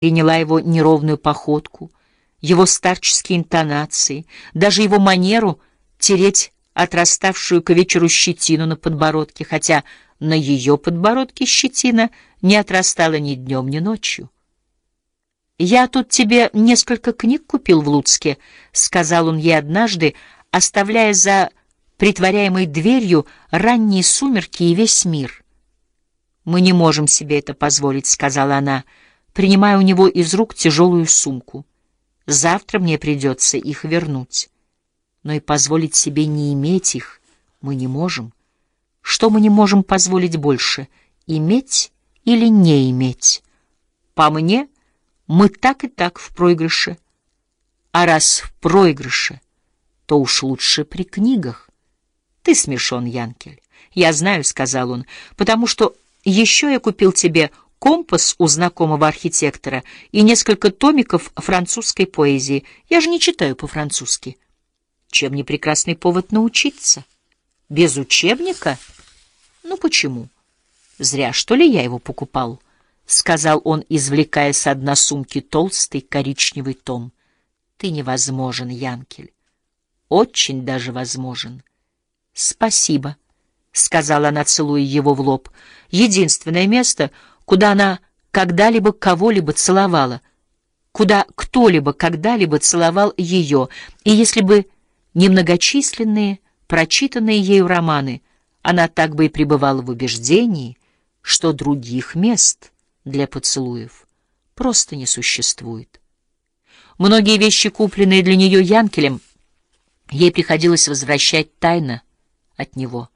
приняла его неровную походку, его старческие интонации, даже его манеру тереть отраставшую к вечеру щетину на подбородке, хотя на ее подбородке щетина не отрастала ни днем, ни ночью. «Я тут тебе несколько книг купил в Луцке», — сказал он ей однажды, оставляя за притворяемой дверью ранние сумерки и весь мир. «Мы не можем себе это позволить», — сказала она, — принимая у него из рук тяжелую сумку. Завтра мне придется их вернуть. Но и позволить себе не иметь их мы не можем. Что мы не можем позволить больше, иметь или не иметь? По мне, мы так и так в проигрыше. А раз в проигрыше, то уж лучше при книгах. Ты смешон, Янкель. Я знаю, — сказал он, — потому что еще я купил тебе компас у знакомого архитектора и несколько томиков французской поэзии. Я же не читаю по-французски. Чем не прекрасный повод научиться? Без учебника? Ну почему? Зря, что ли, я его покупал? — сказал он, извлекая с дна сумки толстый коричневый том. — Ты невозможен, Янкель. Очень даже возможен. — Спасибо, — сказала она, целуя его в лоб. — Единственное место — куда она когда-либо кого-либо целовала, куда кто-либо когда-либо целовал ее, и если бы немногочисленные, прочитанные ею романы, она так бы и пребывала в убеждении, что других мест для поцелуев просто не существует. Многие вещи, купленные для нее Янкелем, ей приходилось возвращать тайно от него.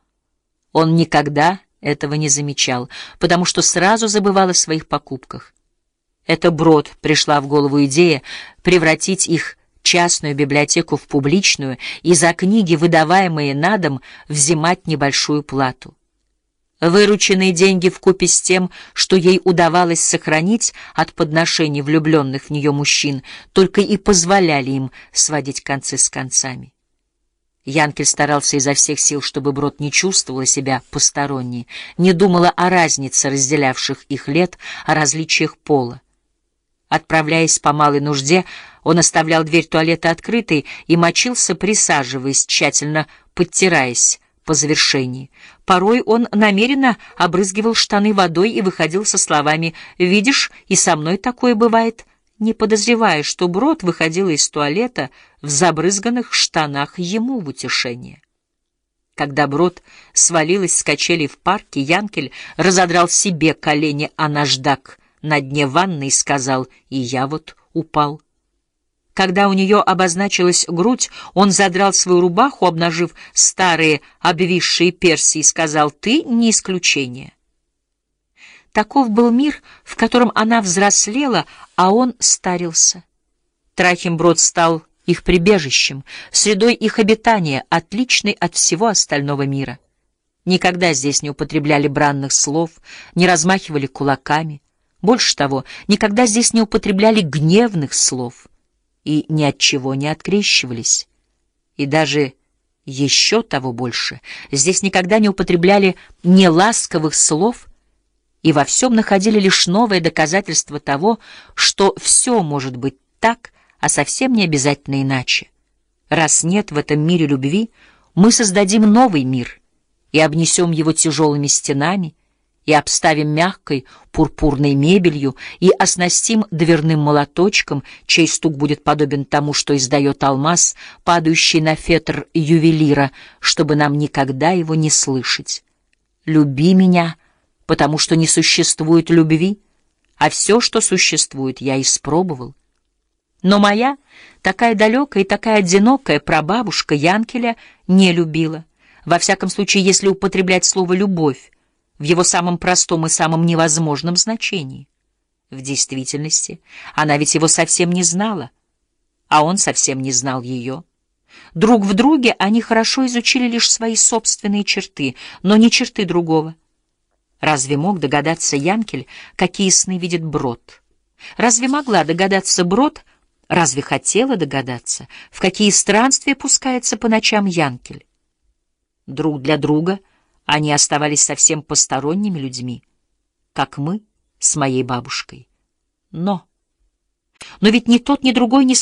Он никогда этого не замечал, потому что сразу забывал о своих покупках. Это Брод пришла в голову идея превратить их частную библиотеку в публичную и за книги, выдаваемые на дом, взимать небольшую плату. Вырученные деньги вкупе с тем, что ей удавалось сохранить от подношений влюбленных в нее мужчин, только и позволяли им сводить концы с концами. Янкель старался изо всех сил, чтобы Брод не чувствовала себя посторонней, не думала о разнице разделявших их лет, о различиях пола. Отправляясь по малой нужде, он оставлял дверь туалета открытой и мочился, присаживаясь, тщательно подтираясь по завершении. Порой он намеренно обрызгивал штаны водой и выходил со словами «Видишь, и со мной такое бывает» не подозревая, что Брод выходила из туалета в забрызганных штанах ему в утешение. Когда Брод свалилась с качелей в парке, Янкель разодрал себе колени о наждак на дне ванны и сказал «И я вот упал». Когда у нее обозначилась грудь, он задрал свою рубаху, обнажив старые обвисшие перси, и сказал «Ты не исключение». Таков был мир, в котором она взрослела, а он старился. Трахимброд стал их прибежищем, средой их обитания, отличной от всего остального мира. Никогда здесь не употребляли бранных слов, не размахивали кулаками. Больше того, никогда здесь не употребляли гневных слов и ни от чего не открещивались. И даже еще того больше, здесь никогда не употребляли неласковых слов — и во всем находили лишь новое доказательство того, что все может быть так, а совсем не обязательно иначе. Раз нет в этом мире любви, мы создадим новый мир и обнесем его тяжелыми стенами, и обставим мягкой пурпурной мебелью, и оснастим дверным молоточком, чей стук будет подобен тому, что издает алмаз, падающий на фетр ювелира, чтобы нам никогда его не слышать. «Люби меня», потому что не существует любви, а все, что существует, я испробовал. Но моя, такая далекая и такая одинокая прабабушка Янкеля не любила. Во всяком случае, если употреблять слово «любовь» в его самом простом и самом невозможном значении. В действительности она ведь его совсем не знала, а он совсем не знал ее. Друг в друге они хорошо изучили лишь свои собственные черты, но не черты другого — Разве мог догадаться Янкель, какие сны видит Брод? Разве могла догадаться Брод, разве хотела догадаться, в какие странствия пускается по ночам Янкель? Друг для друга они оставались совсем посторонними людьми, как мы с моей бабушкой. Но... Но ведь ни тот, ни другой не